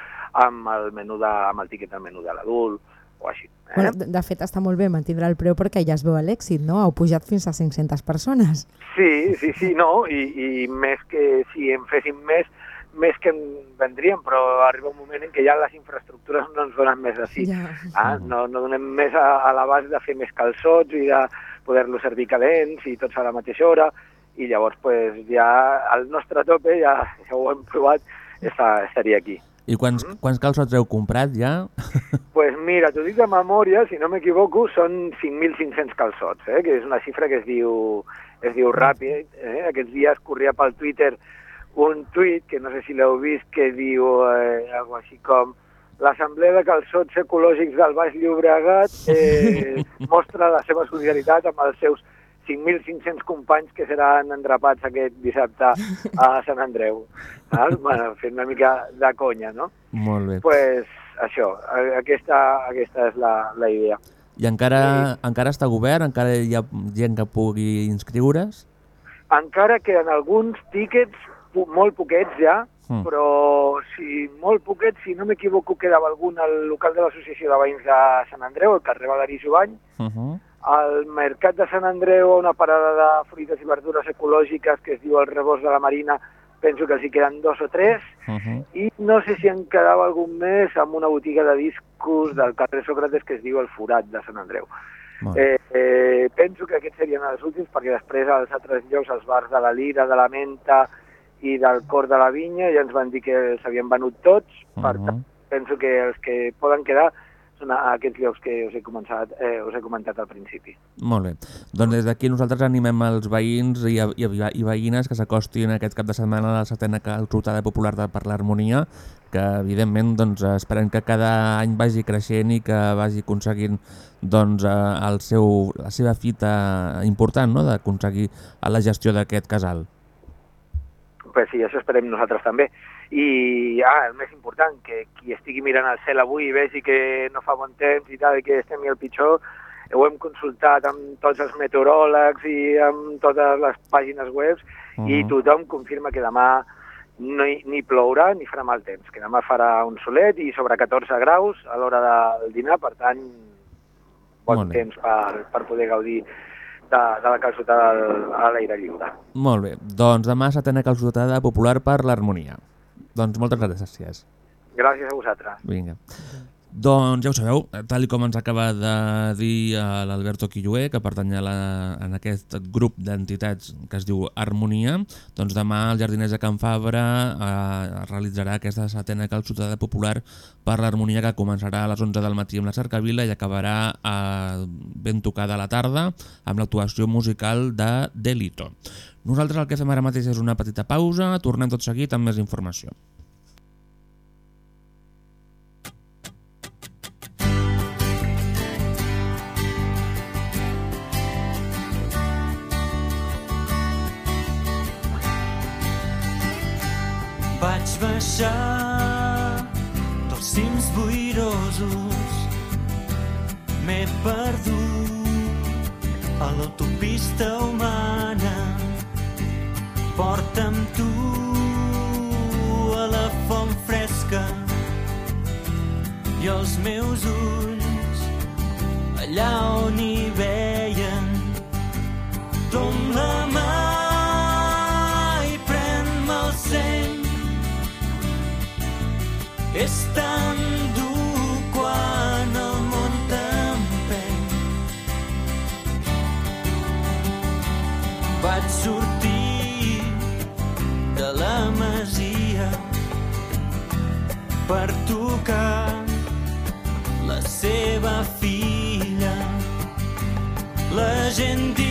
amb el menú de, amb el tíquet del menú de l'adult o així. Eh? Bueno, de, de fet, està molt bé mantindre el preu perquè ja es veu l'èxit, no? Heu pujat fins a 500 persones. Sí, sí, sí, no, i, i més que si en féssim més, més que en vendríem, però arriba un moment en què ja les infraestructures no ens donen més de sí. Ja. Ah, no, no donem més a, a l'abast de fer més calçots i de poder-los servir calents i tots a la mateixa hora, i llavors pues, ja el nostre tope, ja, ja ho hem provat, està, estaria aquí. I quants, quants calçots heu comprat ja? pues mira, t'ho dic de memòria, si no m'equivoco, són 5.500 calçots, eh? que és una xifra que es diu, es diu ràpid. Eh? Aquests dies corria pel Twitter un tuit, que no sé si l'heu vist, que diu eh, algo així com l'Assemblea de Calçots Ecològics del Baix Llobregat eh, mostra la seva solidaritat amb els seus 5.500 companys que seran endrapats aquest dissabte a Sant Andreu. Val? Bueno, fent una mica de conya, no? Molt bé. pues, això, aquesta, aquesta és la, la idea. I encara, encara està obert? Encara hi ha gent que pugui inscriure's? Encara queden alguns tíquets, molt poquets ja, Mm. però si molt poquets, si no m'equivoco, quedava algun al local de l'Associació de Veïns de Sant Andreu, al carrer Valerí Jovany, Uh -huh. Al Mercat de Sant Andreu, a una parada de fruites i verdures ecològiques que es diu el Rebost de la Marina, penso que els hi queden dos o tres, Uh -huh. i no sé si en quedava algun més amb una botiga de discos del carrer Sócrates que es diu El Forat de Sant Andreu. Molt bé. Eh, eh, penso que aquests serien els últims perquè després als altres llocs, els bars de la Lira, de la Menta i del Cor de la Vinya, ja ens van dir que s'havien venut tots, per Uh-huh. tant, penso que els que poden quedar són a aquests llocs que us he, començat, eh, us he comentat al principi. Molt bé. Doncs des d'aquí nosaltres animem els veïns i, i, i veïnes que s'acostin aquest cap de setmana a la setena calçotada popular de per l'harmonia, que evidentment doncs, esperem que cada any vagi creixent i que vagi aconseguint doncs, eh, el seu, la seva fita important no? d'aconseguir la gestió d'aquest casal. Pues sí, això esperem nosaltres també. I ah, el més important, que qui estigui mirant al cel avui i vegi que no fa bon temps i tal, i que estem el pitjor, ho hem consultat amb tots els meteoròlegs i amb totes les pàgines web uh -huh. i Mhm. tothom confirma que demà no hi, ni plourà ni farà mal temps, que demà farà un solet i sobre 14 graus a l'hora del dinar, per tant, bon Molt bé. temps per, per poder gaudir de, de la calçotada al- a l'aire lliure. Molt bé. Doncs demà setena calçotada popular per l'harmonia. Doncs moltes gràcies. Gràcies a vosaltres. Vinga. Doncs ja ho sabeu, tal com ens acaba de dir eh, l'Alberto Quilloé, que pertany a, la, en aquest grup d'entitats que es diu Harmonia, doncs demà el Jardiners de Can Fabra eh, realitzarà aquesta setena calçotada popular per l'Harmonia que començarà a les 11 del matí amb la cercavila i acabarà eh, ben tocada a la tarda amb l'actuació musical de Delito. Nosaltres el que fem ara mateix és una petita pausa, tornem tot seguit amb més informació. Vaig baixar dels cims boirosos M'he perdut a l'autopista humana Porta'm tu a la font fresca i els meus ulls allà on hi veien. Tom la mà i pren-me el seny és tan tocar la seva filla. La gent diu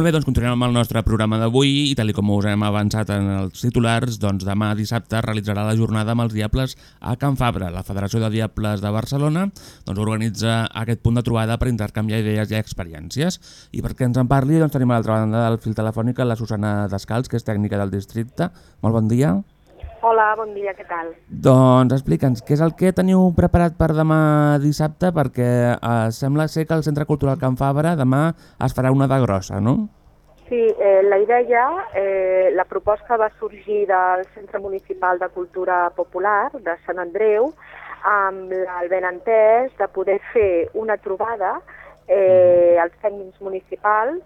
Molt bé, doncs continuem amb el nostre programa d'avui i tal com us hem avançat en els titulars, doncs demà dissabte realitzarà la jornada amb els Diables a Can Fabra. La Federació de Diables de Barcelona doncs, organitza aquest punt de trobada per intercanviar idees i experiències. I perquè ens en parli, doncs, tenim a l'altra banda del fil telefònic la Susana Descalç, que és tècnica del districte. Molt bon dia. Hola, bon dia, què tal? Doncs explica'ns, què és el que teniu preparat per demà dissabte? Perquè eh, sembla ser que al Centre Cultural Can Fabra demà es farà una de grossa, no? Sí, eh, la idea, eh, la proposta va sorgir del Centre Municipal de Cultura Popular de Sant Andreu amb el benentès de poder fer una trobada eh, als tècnics municipals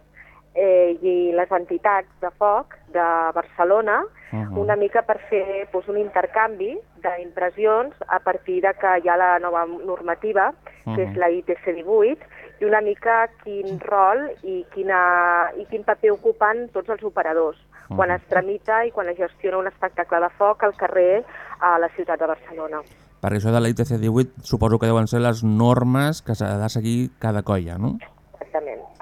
eh, i les entitats de foc de Barcelona uh -huh. una mica per fer doncs, un intercanvi d'impressions a partir de que hi ha la nova normativa, uh -huh. que és la ITC 18, i una mica quin rol i, quina, i quin paper ocupen tots els operadors uh -huh. quan es tramita i quan es gestiona un espectacle de foc al carrer a la ciutat de Barcelona. Perquè això de la ITC 18 suposo que deuen ser les normes que s'ha de seguir cada colla, no?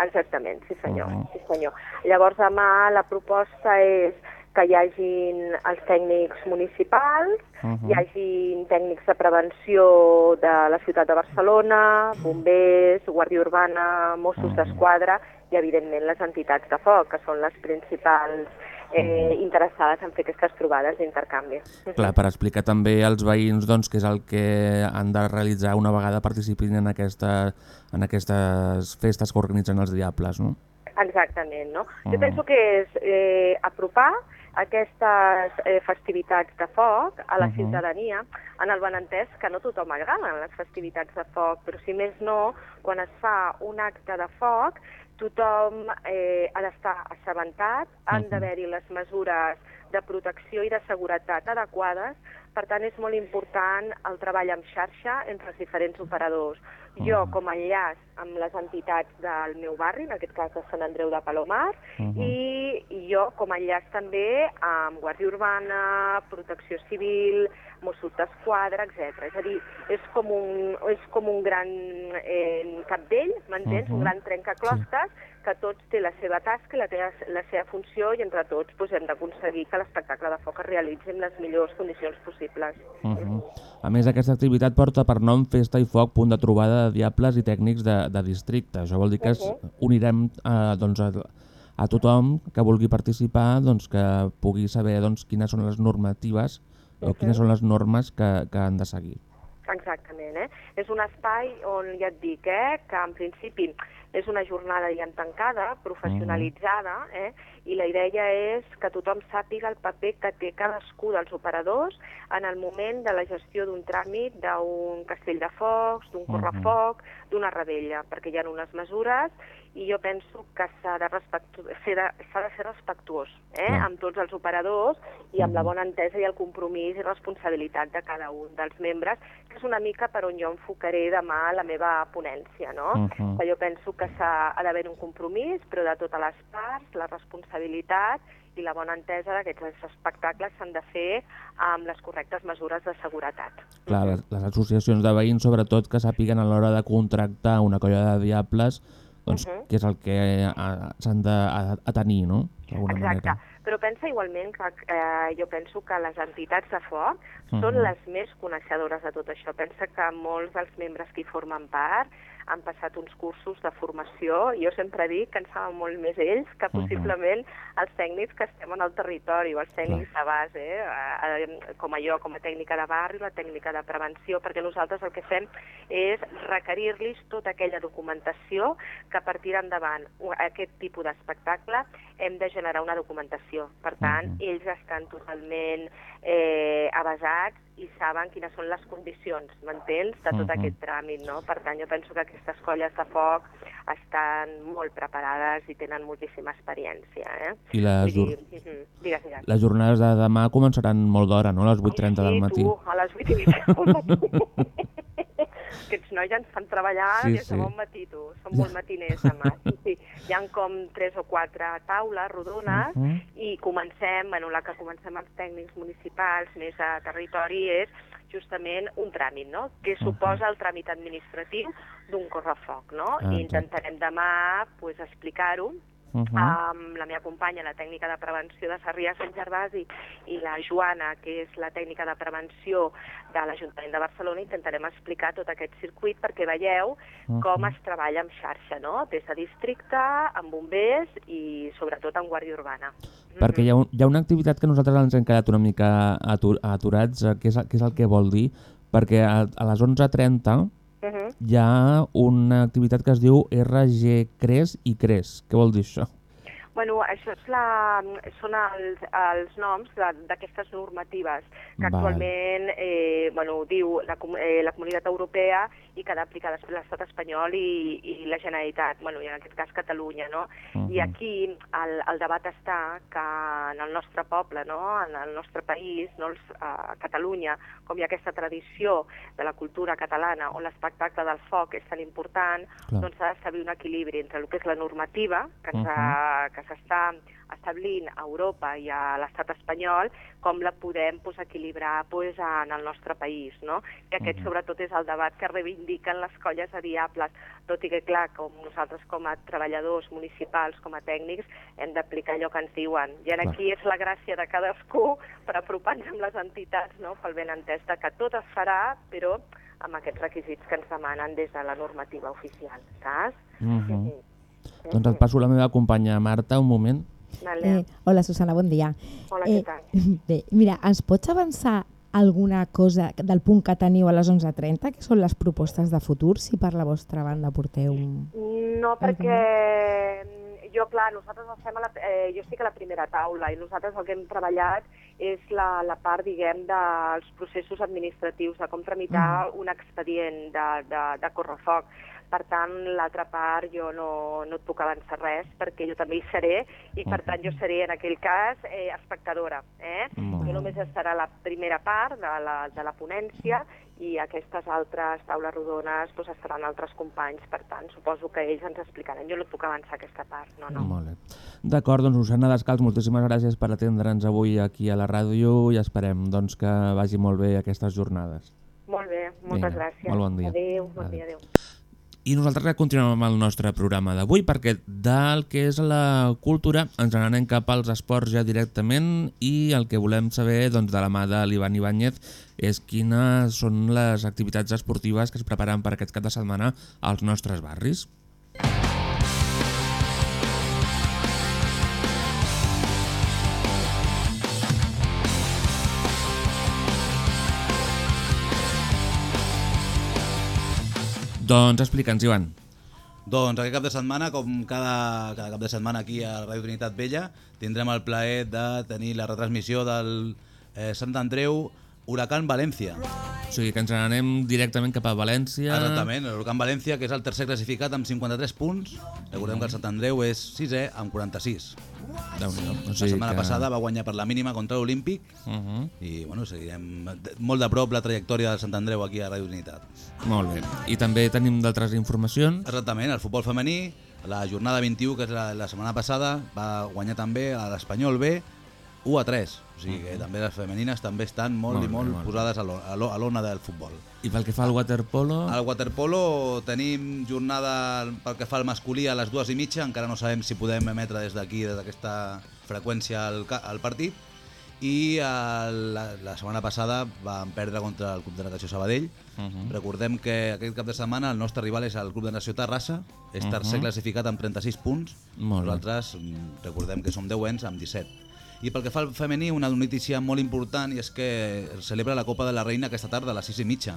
Exactament, sí senyor, uh -huh. sí senyor. Llavors demà la proposta és que hi hagin els tècnics municipals, uh -huh. hi hagin tècnics de prevenció de la ciutat de Barcelona, bombers, Guàrdia Urbana, Mossos uh -huh. d'Esquadra i, evidentment, les entitats de foc, que són les principals eh, interessades en fer aquestes trobades d'intercanvi. Clar, per explicar també als veïns doncs, què és el que han de realitzar una vegada participin en, aquesta, en aquestes festes que organitzen els Diables, no? Exactament, no? Uh -huh. Jo penso que és eh, apropar aquestes eh, festivitats de foc a la uh -huh. ciutadania, en el benentès que no tothom agrada les festivitats de foc, però si més no, quan es fa un acte de foc, tothom eh, ha d'estar assabentat, han d'haver-hi les mesures de protecció i de seguretat adequades, per tant és molt important el treball en xarxa entre els diferents operadors. Jo, com a enllaç amb les entitats del meu barri, en aquest cas de Sant Andreu de Palomar, uh -huh. i jo com a enllaç també amb Guàrdia Urbana, Protecció Civil, Mossos d'Esquadra, etc. És a dir, és com un, és com un gran eh, capdell, m'entens? Uh -huh. Un gran trencaclostes, sí. que tots té la seva tasca la, la seva funció i entre tots doncs, hem d'aconseguir que l'espectacle de foc es realitzi en les millors condicions possibles. Uh -huh. A més, aquesta activitat porta per nom Festa i Foc, punt de trobada de diables i tècnics de, de districte. Això vol dir que es, unirem eh, doncs, a, a tothom que vulgui participar doncs, que pugui saber doncs, quines són les normatives uh -huh. o quines són les normes que, que han de seguir. Exactament, eh? És un espai on, ja et dic, eh, que en principi és una jornada ja tancada, professionalitzada, eh? i la idea és que tothom sàpiga el paper que té cadascú dels operadors en el moment de la gestió d'un tràmit, d'un castell de focs, d'un correfoc, d'una rebella, perquè hi ha unes mesures i jo penso que s'ha de, respectu de, de ser respectuós eh? Clar. amb tots els operadors i amb la bona entesa i el compromís i responsabilitat de cada un dels membres, que és una mica per on jo enfocaré demà la meva ponència, no? Uh -huh. Que jo penso que s'ha d'haver un compromís, però de totes les parts, la responsabilitat i la bona entesa de que aquests espectacles s'han de fer amb les correctes mesures de seguretat. Clar, les, les associacions de veïns, sobretot, que sàpiguen a l'hora de contractar una colla de diables doncs, uh -huh. que és el que eh, s'han de tenir, no? Exacte, manera. però pensa igualment que eh, jo penso que les entitats de foc Mhm. són les més coneixedores de tot això. Pensa que molts dels membres que hi formen part han passat uns cursos de formació i jo sempre dic que en saben molt més ells que Mhm. possiblement els tècnics que estem en el territori o els tècnics de base, eh? eh, com a jo, com a tècnica de barri, la tècnica de prevenció, perquè nosaltres el que fem és requerir-los tota aquella documentació que a partir d'endavant u- aquest tipus d'espectacle hem de generar una documentació. Per tant, ells estan totalment eh, avasats i saben quines són les condicions, m'entens, de tot Mhm. aquest tràmit, no? Per tant, jo penso que aquestes colles de foc estan molt preparades i tenen moltíssima experiència, eh? I les, Vull dir, jor- mhm, digues, digues. les jornades de demà començaran molt d'hora, no? A les 8.30 del matí. Sí, tu, a les 8 i mitja del matí. Aquests nois ens fan treballar Sí, des de sí. bon matí, tu. Són molt matiners, demà. Sí, sí. Hi ha com tres o quatre taules rodones Mhm. i comencem, bueno, la que comencem els tècnics municipals més a territori és justament un tràmit, no? Què suposa el tràmit administratiu d'un correfoc, no? Ah, I intentarem demà pues, explicar-ho uh -huh. amb la meva companya, la tècnica de prevenció de Sarrià Sant Gervasi, i la Joana, que és la tècnica de prevenció de l'Ajuntament de Barcelona, intentarem explicar tot aquest circuit perquè veieu uh -huh. com es treballa en xarxa, no? des de districte, amb bombers i sobretot amb Guàrdia Urbana. Perquè hi ha, un, hi ha una activitat que nosaltres ens hem quedat una mica atur, aturats, eh, que és, que és el que vol dir, perquè a, a les 11.30 Uh -huh. hi ha una activitat que es diu RG Cres i Cres. Què vol dir això? Bueno, això és la, són els, els noms d'aquestes normatives que Val. actualment eh, bueno, diu la, eh, la Comunitat Europea i que ha d'aplicar després l'estat espanyol i, i la Generalitat, bueno, i en aquest cas Catalunya, no? I aquí el, el debat està que en el nostre poble, no? en el nostre país, no? Els, a Catalunya, com hi ha aquesta tradició de la cultura catalana on l'espectacle del foc és tan important, Clar. doncs s'ha d'establir un equilibri entre el que és la normativa que, ens ha, que s'està establint a Europa i a l'estat espanyol, com la podem pues, equilibrar pues, en el nostre país. No? I aquest, sobretot, és el debat que reivindiquen les colles de diables, tot i que, clar, com nosaltres com a treballadors municipals, com a tècnics, hem d'aplicar allò que ens diuen. I en aquí és la gràcia de cadascú per apropar-nos amb les entitats, no? pel ben entès de que tot es farà, però amb aquests requisits que ens demanen des de la normativa oficial, saps? Mhm. Doncs et passo la meva companya Marta un moment. Vale. Eh, hola, Susana, bon dia. Hola, eh, què tal? Bé, mira, ens pots avançar alguna cosa del punt que teniu a les 11.30, que són les propostes de futur, si per la vostra banda porteu... No, perquè mm, jo, clar, nosaltres estem a la, eh, jo estic a la primera taula i nosaltres el que hem treballat és la, la part, diguem, dels processos administratius, de com tramitar un expedient de, de, de correfoc. Per tant, l'altra part jo no, no et puc avançar res perquè jo també hi seré i per tant jo seré en aquell cas eh, espectadora. Eh? Molt Jo només estarà la primera part de la, de la ponència i aquestes altres taules rodones doncs, estaran altres companys, per tant suposo que ells ens explicaran. Jo no puc avançar aquesta part, no, no. Molt bé. D'acord, doncs Susana Descals, moltíssimes gràcies per atendre'ns avui aquí a la ràdio i esperem doncs, que vagi molt bé aquestes jornades. Molt bé, moltes Vinga, gràcies. molt bon dia. Adéu, bon dia, adéu. I nosaltres continuem amb el nostre programa d'avui perquè del que és la cultura ens n'anem cap als esports ja directament i el que volem saber doncs, de la mà de l'Ivan Ibáñez és quines són les activitats esportives que es preparen per aquest cap de setmana als nostres barris. Doncs explica'ns, Ivan. Doncs aquest cap de setmana, com cada, cada cap de setmana aquí a Ràdio Trinitat Vella, tindrem el plaer de tenir la retransmissió del eh, Sant Andreu Huracán València. O sigui que ens n'anem directament cap a València. Exactament, l'Huracán València, que és el tercer classificat amb 53 punts. Recordem que el Sant Andreu és sisè amb 46. Déu-n'hi-do. O La sigui setmana que- passada va guanyar per la mínima contra l'Olímpic Uh -huh. i bueno, seguirem molt de prop la trajectòria del Sant Andreu aquí a Ràdio Trinitat. Molt bé. I també tenim d'altres informacions. Exactament, el futbol femení, la jornada 21, que és la, la setmana passada, va guanyar també a l'Espanyol B 1 a 3. O sigui que també les femenines també estan molt, Molt i bé, molt, molt bé. posades a l'o- a l'o- a l'ona del futbol. I pel que fa al waterpolo... Al waterpolo tenim jornada pel que fa al masculí a les dues i mitja, encara no sabem si podem emetre des d'aquí, des d'aquesta freqüència el, ca- el partit, i el, la, la setmana passada vam perdre contra el Club de Natació Sabadell. Mhm. Recordem que aquest cap de setmana el nostre rival és el Club de Natació Terrassa, és tercer Mhm. classificat amb 36 punts, Molt nosaltres mm, recordem que som deuens amb 17. I pel que fa al femení, una notícia molt important i és que celebra la Copa de la Reina aquesta tarda a les 6 i mitja.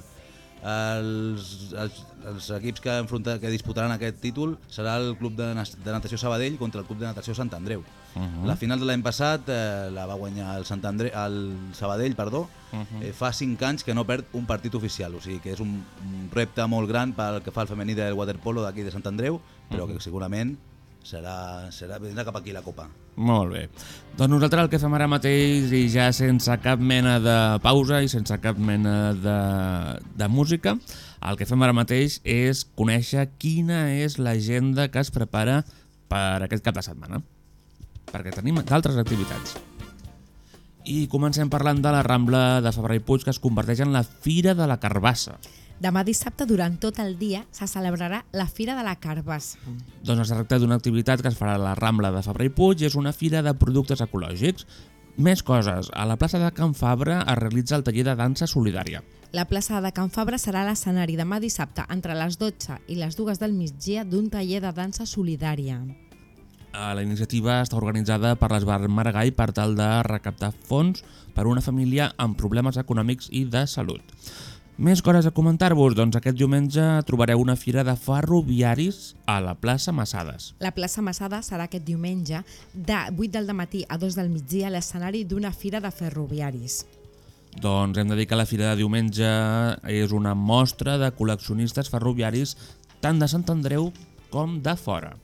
Els, els, els equips que, enfronta, que disputaran aquest títol serà el Club de, de Natació Sabadell contra el Club de Natació Sant Andreu. Mhm. La final de l'any passat eh, la va guanyar el, Sant Andre, el Sabadell perdó, Mhm. eh, fa 5 anys que no perd un partit oficial, o sigui que és un, un repte molt gran pel que fa al femení del waterpolo d'aquí de Sant Andreu, però Mhm. que segurament serà, serà vindrà cap aquí la Copa. Molt bé. Doncs nosaltres el que fem ara mateix, i ja sense cap mena de pausa i sense cap mena de, de música, el que fem ara mateix és conèixer quina és l'agenda que es prepara per aquest cap de setmana. Perquè tenim d'altres activitats. I comencem parlant de la Rambla de Fabra i Puig, que es converteix en la Fira de la Carbassa. Demà dissabte, durant tot el dia, se celebrarà la Fira de la Carbassa. Doncs es tracta d'una activitat que es farà a la Rambla de Fabra i Puig i és una fira de productes ecològics. Més coses. A la plaça de Can Fabra es realitza el taller de dansa solidària. La plaça de Can Fabra serà l'escenari demà dissabte entre les 12 i les 2 del migdia d'un taller de dansa solidària. Eh, La iniciativa està organitzada per l'Esbar Maragall per tal de recaptar fons per a una família amb problemes econòmics i de salut. Més coses a comentar-vos, doncs aquest diumenge trobareu una fira de ferroviaris a la plaça Massades. La plaça Massada serà aquest diumenge de 8 del matí a 2 del migdia l'escenari d'una fira de ferroviaris. Doncs hem de dir que la fira de diumenge és una mostra de col·leccionistes ferroviaris tant de Sant Andreu com de fora.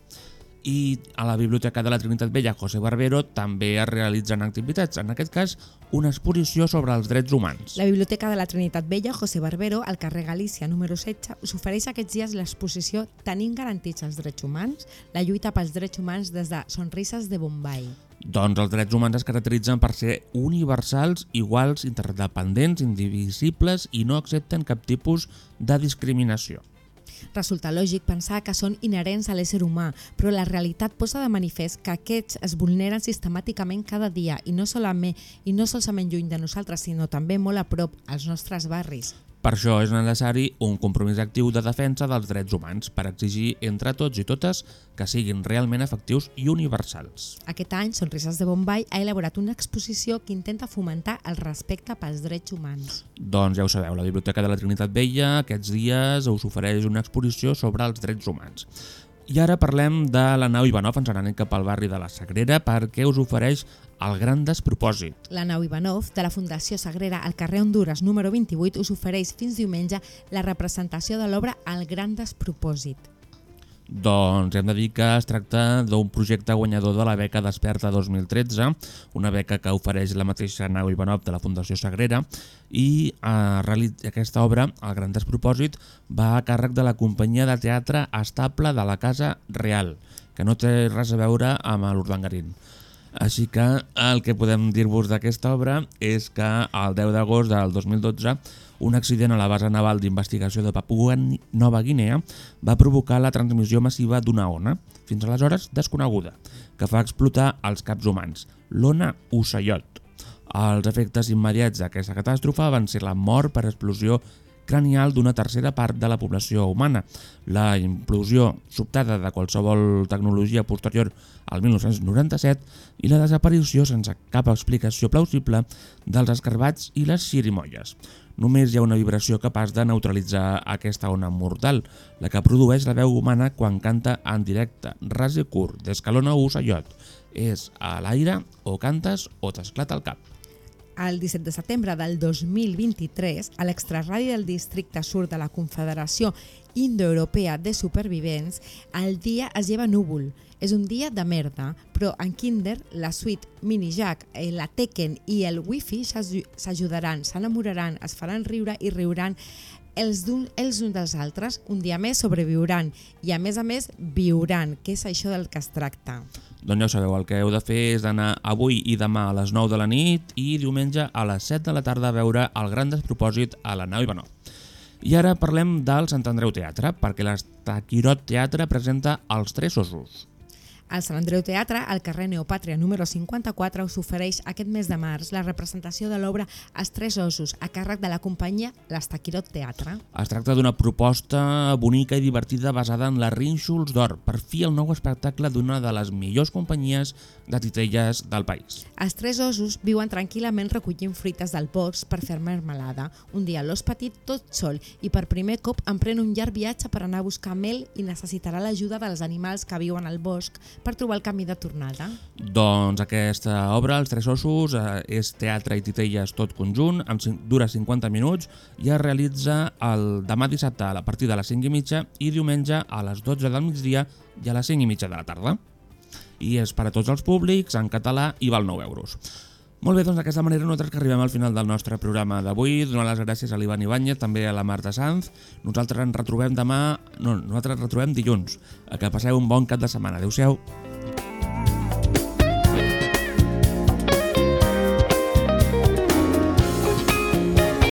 I a la Biblioteca de la Trinitat Vella José Barbero també es realitzen activitats, en aquest cas una exposició sobre els drets humans. La Biblioteca de la Trinitat Vella José Barbero, al carrer Galícia número 16, us ofereix aquests dies l'exposició Tenim garantits els drets humans? La lluita pels drets humans des de Sonrises de Bombay. Doncs els drets humans es caracteritzen per ser universals, iguals, interdependents, indivisibles i no accepten cap tipus de discriminació. Resulta lògic pensar que són inherents a l'ésser humà, però la realitat posa de manifest que aquests es vulneren sistemàticament cada dia i no solament, i no solament lluny de nosaltres, sinó també molt a prop, als nostres barris. Per això és necessari un compromís actiu de defensa dels drets humans per exigir entre tots i totes que siguin realment efectius i universals. Aquest any, Sonrises de Bombay ha elaborat una exposició que intenta fomentar el respecte pels drets humans. Doncs ja ho sabeu, la Biblioteca de la Trinitat Vella aquests dies us ofereix una exposició sobre els drets humans. I ara parlem de la nau Ivanov, ens n'anem cap al barri de la Sagrera perquè us ofereix el gran despropòsit. La nau Ivanov, de la Fundació Sagrera al carrer Honduras número 28, us ofereix fins diumenge la representació de l'obra El gran despropòsit. Doncs hem de dir que es tracta d'un projecte guanyador de la beca Desperta 2013, una beca que ofereix la mateixa nau Ivanov de la Fundació Sagrera i eh, aquesta obra, El gran despropòsit, va a càrrec de la companyia de teatre estable de la Casa Real, que no té res a veure amb l'Urdangarín. Així que el que podem dir-vos d'aquesta obra és que el 10 d'agost del 2012 un accident a la base naval d'investigació de Papua Nova Guinea va provocar la transmissió massiva d'una ona, fins aleshores desconeguda, que fa explotar els caps humans, l'ona Usayot. Els efectes immediats d'aquesta catàstrofe van ser la mort per explosió cranial d'una tercera part de la població humana, la implosió sobtada de qualsevol tecnologia posterior al 1997 i la desaparició sense cap explicació plausible dels escarbats i les xirimolles. Només hi ha una vibració capaç de neutralitzar aquesta ona mortal, la que produeix la veu humana quan canta en directe, ras i curt, d'escalona o usallot. És a l'aire, o cantes o t'esclata el cap. El 17 de setembre del 2023, a l'extraradi del districte sud de la Confederació Indoeuropea de Supervivents, el dia es lleva núvol. És un dia de merda, però en Kinder, la suite Mini Jack, eh, la Tekken i el Wi-Fi s'aju- s'ajudaran, s'enamoraran, es faran riure i riuran els, d'un, els uns dels altres, un dia més sobreviuran i a més a més viuran, que és això del que es tracta. Doncs ja ho sabeu, el que heu de fer és anar avui i demà a les 9 de la nit i diumenge a les 7 de la tarda a veure el gran despropòsit a la nau Ivanov. I ara parlem del Sant Andreu Teatre, perquè l'Estaquirot Teatre presenta Els Tres Ossos. Al Sant Andreu Teatre, al carrer Neopàtria número 54, us ofereix aquest mes de març la representació de l'obra Els Tres Ossos, a càrrec de la companyia l'Estaquirot Teatre. Es tracta d'una proposta bonica i divertida basada en les rínxols d'or, per fi el nou espectacle d'una de les millors companyies de titelles del país. Els tres ossos viuen tranquil·lament recollint fruites del bosc per fer marmelada. Un dia l'os petit tot sol i per primer cop emprèn un llarg viatge per anar a buscar mel i necessitarà l'ajuda dels animals que viuen al bosc per trobar el camí de tornada. Doncs aquesta obra, Els Tres Ossos, eh, és teatre i titelles tot conjunt, amb, dura 50 minuts i es realitza el demà dissabte a la partir de les 5 i mitja i diumenge a les 12 del migdia i a les 5 i mitja de la tarda. I és per a tots els públics, en català, i val 9 euros. Molt bé, doncs d'aquesta manera nosaltres que arribem al final del nostre programa d'avui. Donar les gràcies a l'Ivan Ibáñez, també a la Marta Sanz. Nosaltres ens retrobem demà... No, nosaltres ens retrobem dilluns. Que passeu un bon cap de setmana. Adéu-siau.